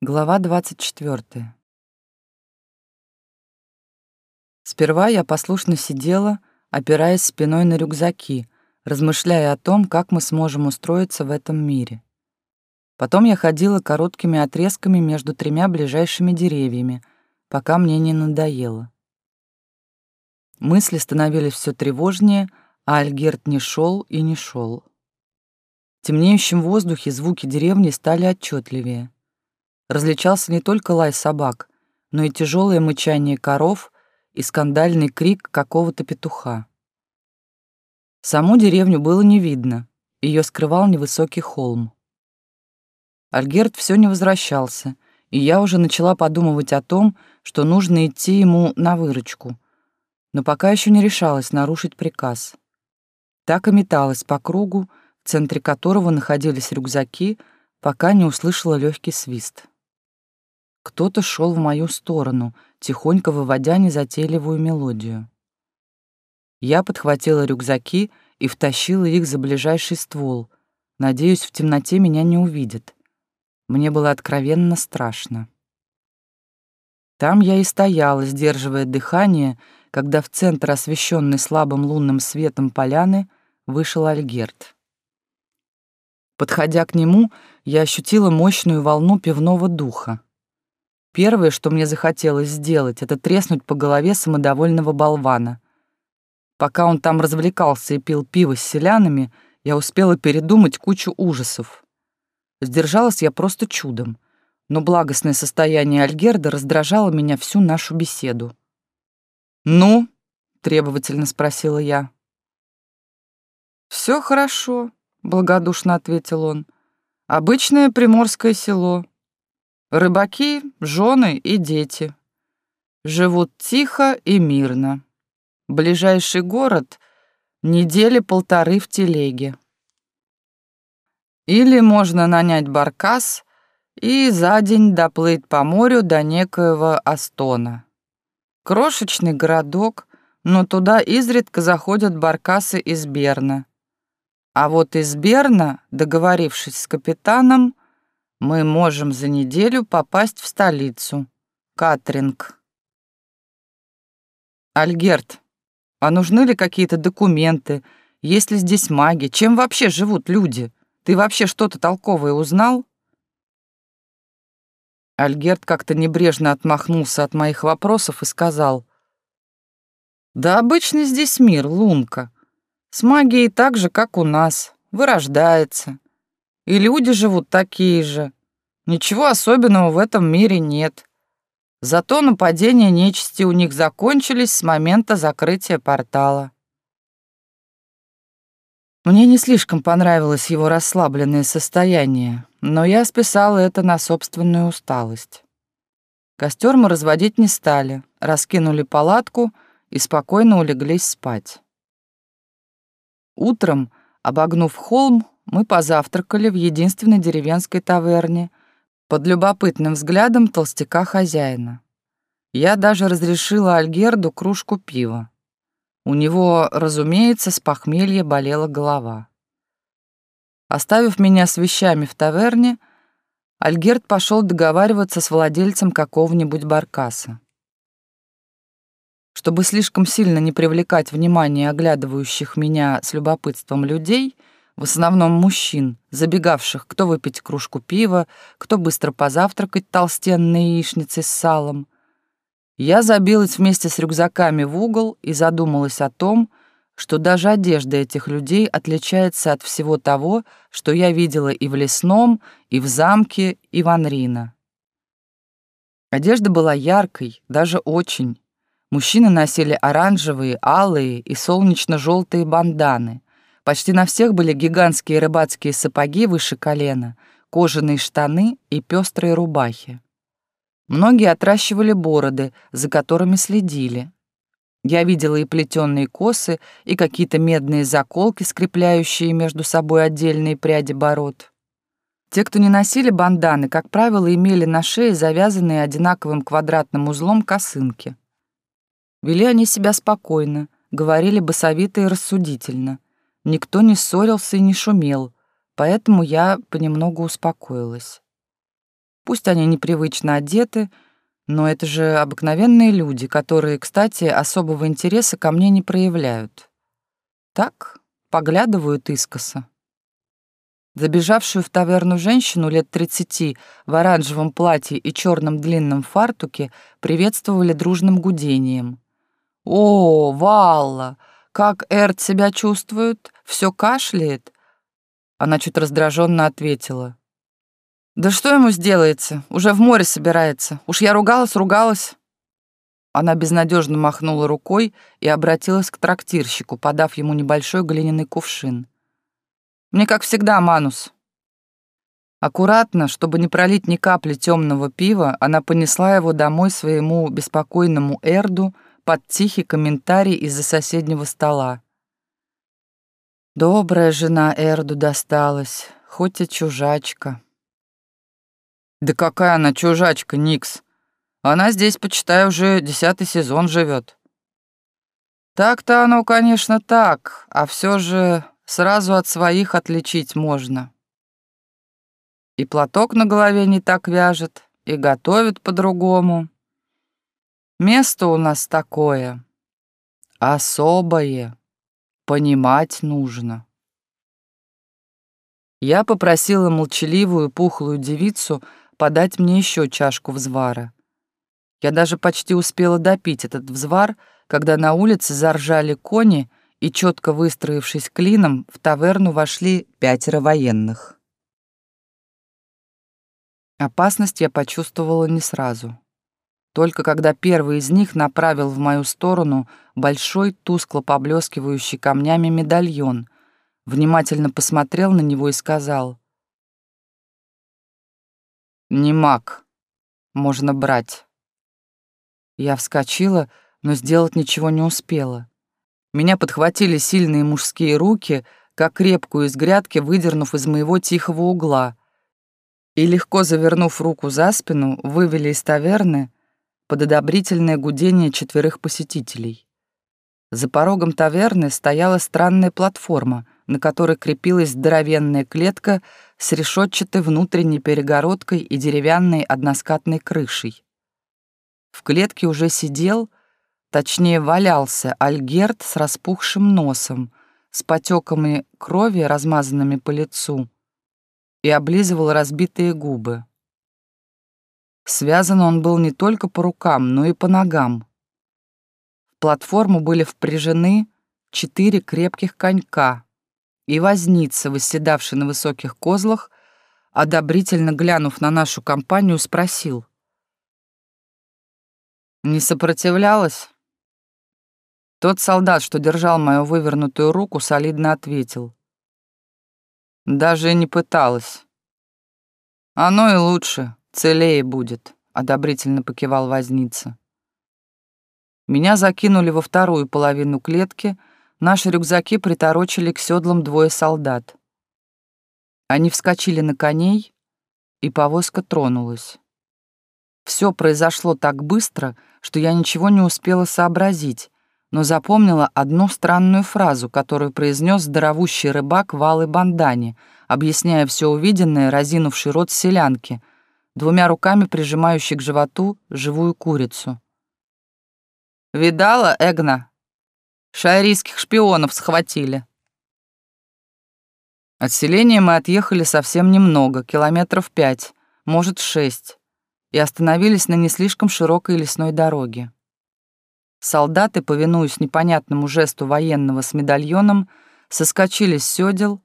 Глава 24. Сперва я послушно сидела, опираясь спиной на рюкзаки, размышляя о том, как мы сможем устроиться в этом мире. Потом я ходила короткими отрезками между тремя ближайшими деревьями, пока мне не надоело. Мысли становились все тревожнее, а Альгерт не шел и не шел. В темнеющем воздухе звуки деревни стали отчетливее различался не только лай собак, но и тяжелое мычание коров и скандальный крик какого-то петуха. Саму деревню было не видно, ее скрывал невысокий холм. Альгерт все не возвращался, и я уже начала подумывать о том, что нужно идти ему на выручку, но пока еще не решалась нарушить приказ. Так и металась по кругу, в центре которого находились рюкзаки, пока не услышала легкий свист. Кто-то шел в мою сторону, тихонько выводя незатейливую мелодию. Я подхватила рюкзаки и втащила их за ближайший ствол. Надеюсь, в темноте меня не увидят. Мне было откровенно страшно. Там я и стояла, сдерживая дыхание, когда в центр, освещенный слабым лунным светом поляны, вышел Альгерт. Подходя к нему, я ощутила мощную волну пивного духа. Первое, что мне захотелось сделать, это треснуть по голове самодовольного болвана. Пока он там развлекался и пил пиво с селянами, я успела передумать кучу ужасов. Сдержалась я просто чудом, но благостное состояние Альгерда раздражало меня всю нашу беседу. «Ну?» — требовательно спросила я. «Все хорошо», — благодушно ответил он. «Обычное приморское село. Рыбаки, жены и дети. Живут тихо и мирно. Ближайший город — недели полторы в телеге. Или можно нанять баркас и за день доплыть по морю до некоего Астона. Крошечный городок, но туда изредка заходят баркасы из Берна. А вот из Берна, договорившись с капитаном, мы можем за неделю попасть в столицу. Катринг. Альгерт, а нужны ли какие-то документы? Есть ли здесь маги? Чем вообще живут люди? Ты вообще что-то толковое узнал? Альгерт как-то небрежно отмахнулся от моих вопросов и сказал. «Да обычный здесь мир, лунка. С магией так же, как у нас. Вырождается. И люди живут такие же. Ничего особенного в этом мире нет. Зато нападения нечисти у них закончились с момента закрытия портала. Мне не слишком понравилось его расслабленное состояние, но я списала это на собственную усталость. Костер мы разводить не стали, раскинули палатку и спокойно улеглись спать. Утром, обогнув холм, мы позавтракали в единственной деревенской таверне под любопытным взглядом толстяка-хозяина. Я даже разрешила Альгерду кружку пива. У него, разумеется, с похмелья болела голова. Оставив меня с вещами в таверне, Альгерд пошел договариваться с владельцем какого-нибудь баркаса. Чтобы слишком сильно не привлекать внимание оглядывающих меня с любопытством людей — в основном мужчин, забегавших кто выпить кружку пива, кто быстро позавтракать толстенной яичницей с салом. Я забилась вместе с рюкзаками в угол и задумалась о том, что даже одежда этих людей отличается от всего того, что я видела и в лесном, и в замке, и в Анрино. Одежда была яркой, даже очень. Мужчины носили оранжевые, алые и солнечно-желтые банданы — Почти на всех были гигантские рыбацкие сапоги выше колена, кожаные штаны и пестрые рубахи. Многие отращивали бороды, за которыми следили. Я видела и плетеные косы, и какие-то медные заколки, скрепляющие между собой отдельные пряди бород. Те, кто не носили банданы, как правило, имели на шее завязанные одинаковым квадратным узлом косынки. Вели они себя спокойно, говорили басовито и рассудительно — Никто не ссорился и не шумел, поэтому я понемногу успокоилась. Пусть они непривычно одеты, но это же обыкновенные люди, которые, кстати, особого интереса ко мне не проявляют. Так, поглядывают искоса. Забежавшую в таверну женщину лет тридцати в оранжевом платье и черном длинном фартуке приветствовали дружным гудением. «О, Валла! Как Эрт себя чувствует? Все кашляет?» Она чуть раздраженно ответила. «Да что ему сделается? Уже в море собирается. Уж я ругалась, ругалась». Она безнадежно махнула рукой и обратилась к трактирщику, подав ему небольшой глиняный кувшин. «Мне, как всегда, Манус». Аккуратно, чтобы не пролить ни капли темного пива, она понесла его домой своему беспокойному Эрду под тихий комментарий из-за соседнего стола. Добрая жена Эрду досталась, хоть и чужачка. Да какая она чужачка, Никс? Она здесь, почитай, уже десятый сезон живет. Так-то оно, конечно, так, а все же сразу от своих отличить можно. И платок на голове не так вяжет, и готовит по-другому. Место у нас такое, особое, понимать нужно. Я попросила молчаливую пухлую девицу подать мне еще чашку взвара. Я даже почти успела допить этот взвар, когда на улице заржали кони, и, четко выстроившись клином, в таверну вошли пятеро военных. Опасность я почувствовала не сразу. Только когда первый из них направил в мою сторону большой, тускло поблескивающий камнями медальон, внимательно посмотрел на него и сказал — «Не маг. Можно брать». Я вскочила, но сделать ничего не успела. Меня подхватили сильные мужские руки, как крепкую из грядки, выдернув из моего тихого угла, и, легко завернув руку за спину, вывели из таверны под одобрительное гудение четверых посетителей. За порогом таверны стояла странная платформа, на которой крепилась здоровенная клетка с решетчатой внутренней перегородкой и деревянной односкатной крышей. В клетке уже сидел, точнее валялся, Альгерт с распухшим носом, с потеками крови, размазанными по лицу, и облизывал разбитые губы. Связан он был не только по рукам, но и по ногам. В платформу были впряжены четыре крепких конька, и возница, восседавший на высоких козлах, одобрительно глянув на нашу компанию, спросил. «Не сопротивлялась?» Тот солдат, что держал мою вывернутую руку, солидно ответил. «Даже не пыталась». «Оно и лучше, целее будет», — одобрительно покивал возница. Меня закинули во вторую половину клетки — Наши рюкзаки приторочили к седлам двое солдат. Они вскочили на коней, и повозка тронулась. Все произошло так быстро, что я ничего не успела сообразить, но запомнила одну странную фразу, которую произнес здоровущий рыбак Валы Бандани, объясняя все увиденное, разинувший рот селянки, двумя руками прижимающий к животу живую курицу. «Видала, Эгна?» Шайрийских шпионов схватили. От селения мы отъехали совсем немного, километров пять, может, шесть, и остановились на не слишком широкой лесной дороге. Солдаты, повинуясь непонятному жесту военного с медальоном, соскочили с сёдел,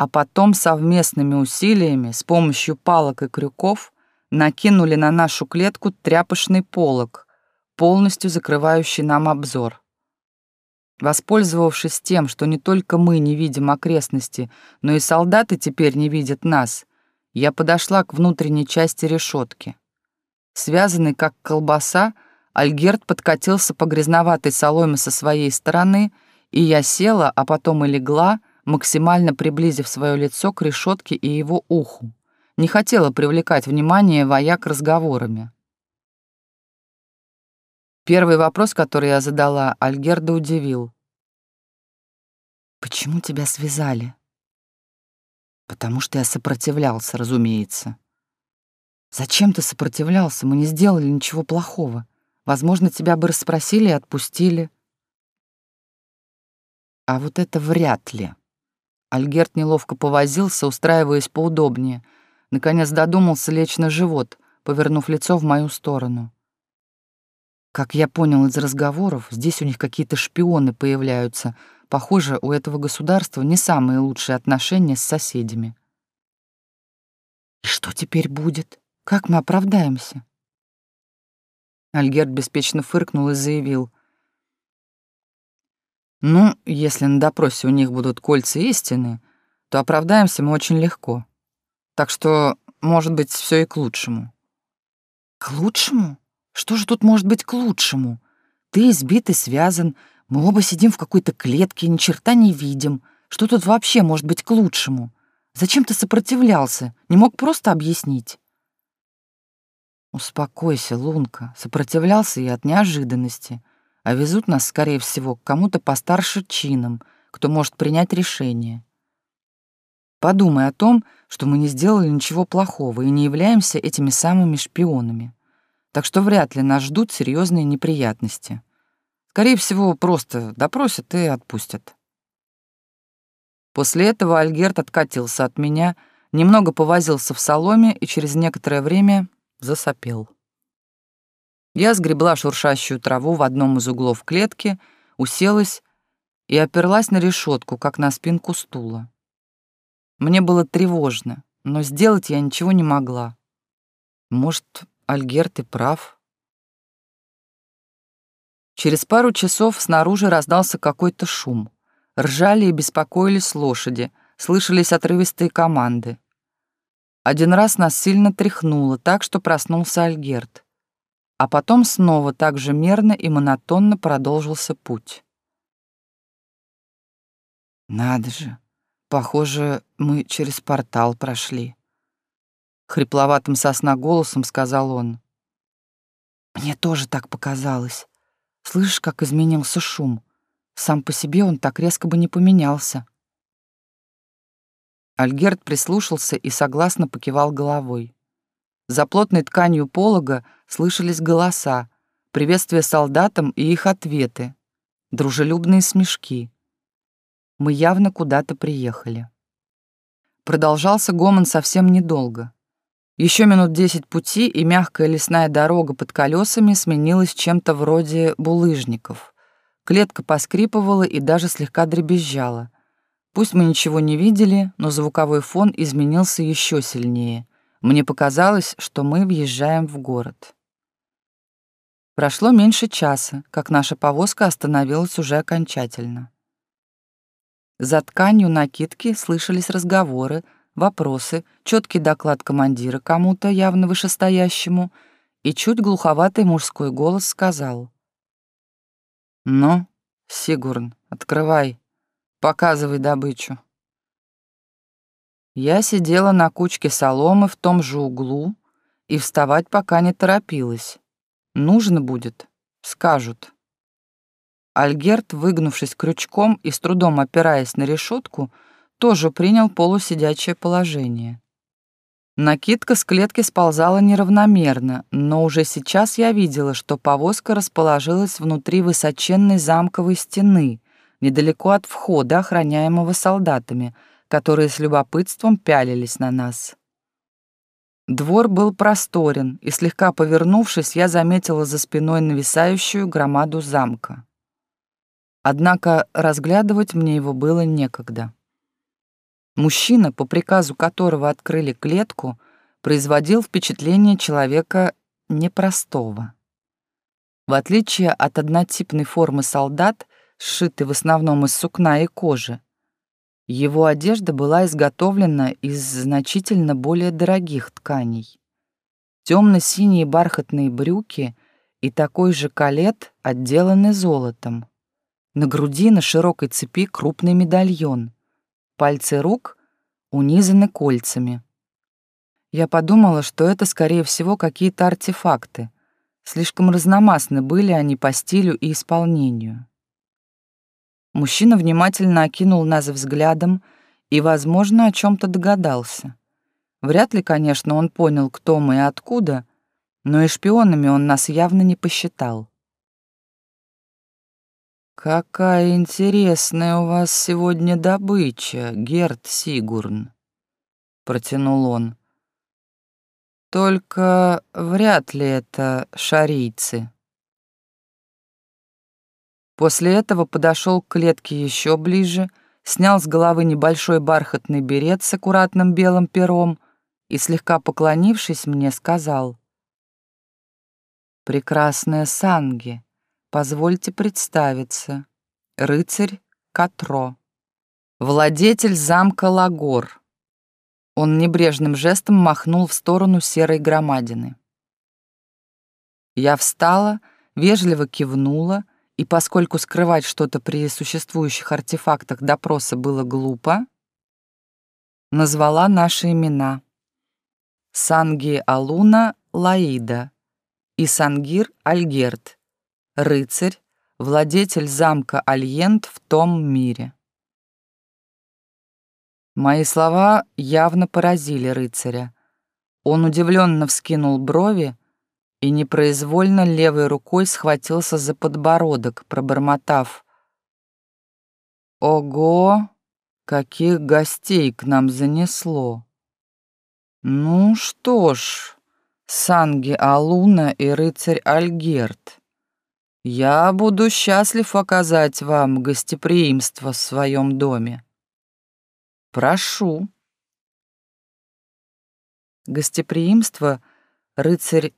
а потом совместными усилиями с помощью палок и крюков накинули на нашу клетку тряпочный полог, полностью закрывающий нам обзор. Воспользовавшись тем, что не только мы не видим окрестности, но и солдаты теперь не видят нас, я подошла к внутренней части решетки. Связанный как колбаса, Альгерт подкатился по грязноватой соломе со своей стороны, и я села, а потом и легла, максимально приблизив свое лицо к решетке и его уху. Не хотела привлекать внимание вояк разговорами. Первый вопрос, который я задала, Альгерда удивил. «Почему тебя связали?» «Потому что я сопротивлялся, разумеется». Зачем ты сопротивлялся? Мы не сделали ничего плохого. Возможно, тебя бы расспросили и отпустили. А вот это вряд ли. Альгерт неловко повозился, устраиваясь поудобнее. Наконец додумался лечь на живот, повернув лицо в мою сторону. Как я понял из разговоров, здесь у них какие-то шпионы появляются. Похоже, у этого государства не самые лучшие отношения с соседями. И что теперь будет? Как мы оправдаемся? Альгерт беспечно фыркнул и заявил. Ну, если на допросе у них будут кольца истины, то оправдаемся мы очень легко. Так что, может быть, все и к лучшему. К лучшему? Что же тут может быть к лучшему? Ты избит и связан, мы оба сидим в какой-то клетке, ни черта не видим. Что тут вообще может быть к лучшему? Зачем ты сопротивлялся? Не мог просто объяснить? Успокойся, Лунка. Сопротивлялся я от неожиданности. А везут нас, скорее всего, к кому-то постарше чином, кто может принять решение. Подумай о том, что мы не сделали ничего плохого и не являемся этими самыми шпионами. Так что вряд ли нас ждут серьезные неприятности. Скорее всего, просто допросят и отпустят. После этого Альгерт откатился от меня, немного повозился в соломе и через некоторое время засопел. Я сгребла шуршащую траву в одном из углов клетки, уселась и оперлась на решетку, как на спинку стула. Мне было тревожно, но сделать я ничего не могла. Может, Альгерт и прав. Через пару часов снаружи раздался какой-то шум. Ржали и беспокоились лошади, слышались отрывистые команды. Один раз нас сильно тряхнуло, так что проснулся Альгерт а потом снова так же мерно и монотонно продолжился путь. «Надо же, похоже, мы через портал прошли», — хрипловатым сосна голосом сказал он. «Мне тоже так показалось. Слышишь, как изменился шум? Сам по себе он так резко бы не поменялся». Альгерт прислушался и согласно покивал головой. За плотной тканью полога слышались голоса, приветствия солдатам и их ответы, дружелюбные смешки. Мы явно куда-то приехали. Продолжался гомон совсем недолго. Еще минут десять пути, и мягкая лесная дорога под колесами сменилась чем-то вроде булыжников. Клетка поскрипывала и даже слегка дребезжала. Пусть мы ничего не видели, но звуковой фон изменился еще сильнее. Мне показалось, что мы въезжаем в город. Прошло меньше часа, как наша повозка остановилась уже окончательно. За тканью накидки слышались разговоры, вопросы, четкий доклад командира кому-то явно вышестоящему, и чуть глуховатый мужской голос сказал. «Ну, Сигурн, открывай, показывай добычу». Я сидела на кучке соломы в том же углу и вставать пока не торопилась. Нужно будет, скажут. Альгерт, выгнувшись крючком и с трудом опираясь на решетку, тоже принял полусидячее положение. Накидка с клетки сползала неравномерно, но уже сейчас я видела, что повозка расположилась внутри высоченной замковой стены, недалеко от входа, охраняемого солдатами — которые с любопытством пялились на нас. Двор был просторен, и слегка повернувшись, я заметила за спиной нависающую громаду замка. Однако разглядывать мне его было некогда. Мужчина, по приказу которого открыли клетку, производил впечатление человека непростого. В отличие от однотипной формы солдат, сшитой в основном из сукна и кожи, его одежда была изготовлена из значительно более дорогих тканей. Темно-синие бархатные брюки и такой же калет отделаны золотом. На груди на широкой цепи крупный медальон. Пальцы рук унизаны кольцами. Я подумала, что это, скорее всего, какие-то артефакты. Слишком разномастны были они по стилю и исполнению. Мужчина внимательно окинул нас взглядом и, возможно, о чем то догадался. Вряд ли, конечно, он понял, кто мы и откуда, но и шпионами он нас явно не посчитал. «Какая интересная у вас сегодня добыча, Герд Сигурн», — протянул он. «Только вряд ли это шарийцы». После этого подошел к клетке еще ближе, снял с головы небольшой бархатный берет с аккуратным белым пером и, слегка поклонившись мне, сказал. «Прекрасная Санги, позвольте представиться. Рыцарь Катро, владетель замка Лагор». Он небрежным жестом махнул в сторону серой громадины. Я встала, вежливо кивнула, и поскольку скрывать что-то при существующих артефактах допроса было глупо, назвала наши имена. Санги Алуна Лаида и Сангир Альгерт, рыцарь, владетель замка Альент в том мире. Мои слова явно поразили рыцаря. Он удивленно вскинул брови, и непроизвольно левой рукой схватился за подбородок, пробормотав. «Ого, каких гостей к нам занесло!» «Ну что ж, Санги Алуна и рыцарь Альгерт, я буду счастлив оказать вам гостеприимство в своем доме. Прошу». Гостеприимство рыцарь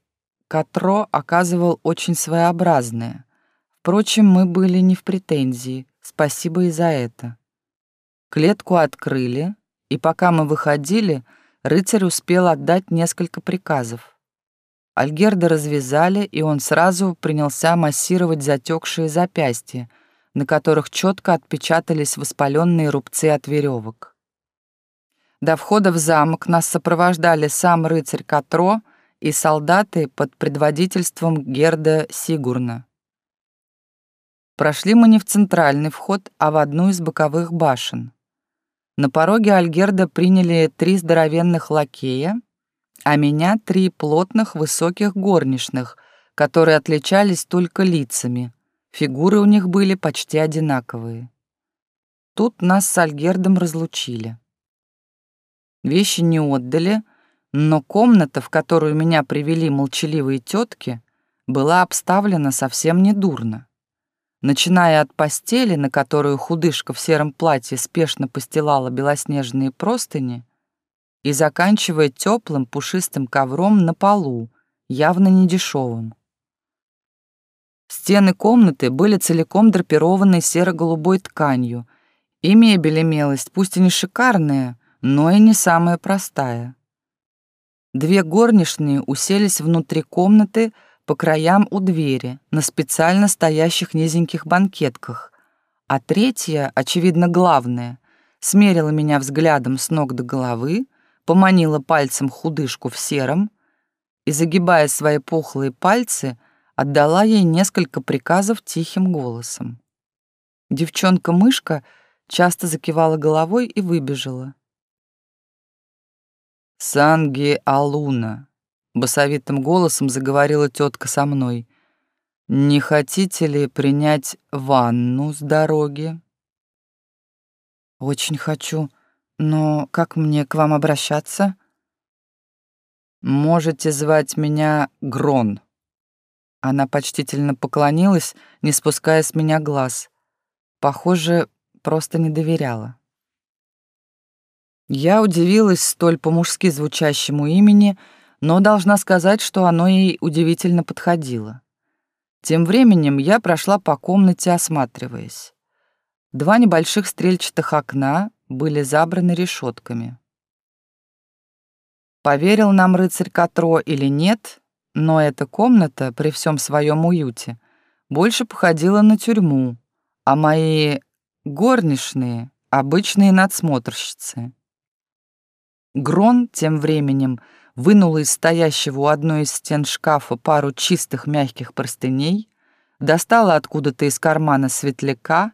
Катро оказывал очень своеобразное. Впрочем, мы были не в претензии, спасибо и за это. Клетку открыли, и пока мы выходили, рыцарь успел отдать несколько приказов. Альгерда развязали, и он сразу принялся массировать затекшие запястья, на которых четко отпечатались воспаленные рубцы от веревок. До входа в замок нас сопровождали сам рыцарь Катро — и солдаты под предводительством Герда Сигурна. Прошли мы не в центральный вход, а в одну из боковых башен. На пороге Альгерда приняли три здоровенных лакея, а меня три плотных высоких горничных, которые отличались только лицами. Фигуры у них были почти одинаковые. Тут нас с Альгердом разлучили. Вещи не отдали, но комната, в которую меня привели молчаливые тетки, была обставлена совсем недурно. Начиная от постели, на которую худышка в сером платье спешно постилала белоснежные простыни, и заканчивая теплым пушистым ковром на полу, явно недешевым. Стены комнаты были целиком драпированы серо-голубой тканью, и мебель имелась, пусть и не шикарная, но и не самая простая. Две горничные уселись внутри комнаты по краям у двери на специально стоящих низеньких банкетках, а третья, очевидно главная, смерила меня взглядом с ног до головы, поманила пальцем худышку в сером и, загибая свои пухлые пальцы, отдала ей несколько приказов тихим голосом. Девчонка-мышка часто закивала головой и выбежала. «Санги Алуна», — басовитым голосом заговорила тетка со мной. «Не хотите ли принять ванну с дороги?» «Очень хочу, но как мне к вам обращаться?» «Можете звать меня Грон». Она почтительно поклонилась, не спуская с меня глаз. Похоже, просто не доверяла. Я удивилась столь по-мужски звучащему имени, но должна сказать, что оно ей удивительно подходило. Тем временем я прошла по комнате, осматриваясь. Два небольших стрельчатых окна были забраны решетками. Поверил нам рыцарь Катро или нет, но эта комната, при всем своем уюте, больше походила на тюрьму, а мои горничные — обычные надсмотрщицы. Грон тем временем вынул из стоящего у одной из стен шкафа пару чистых мягких простыней, достала откуда-то из кармана светляка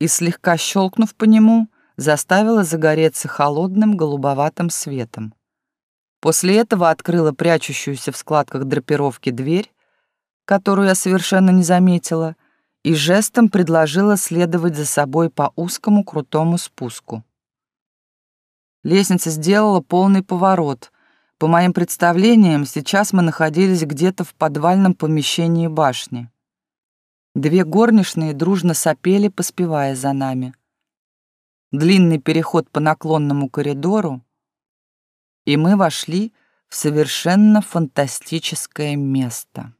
и, слегка щелкнув по нему, заставила загореться холодным голубоватым светом. После этого открыла прячущуюся в складках драпировки дверь, которую я совершенно не заметила, и жестом предложила следовать за собой по узкому крутому спуску. Лестница сделала полный поворот. По моим представлениям, сейчас мы находились где-то в подвальном помещении башни. Две горничные дружно сопели, поспевая за нами. Длинный переход по наклонному коридору, и мы вошли в совершенно фантастическое место.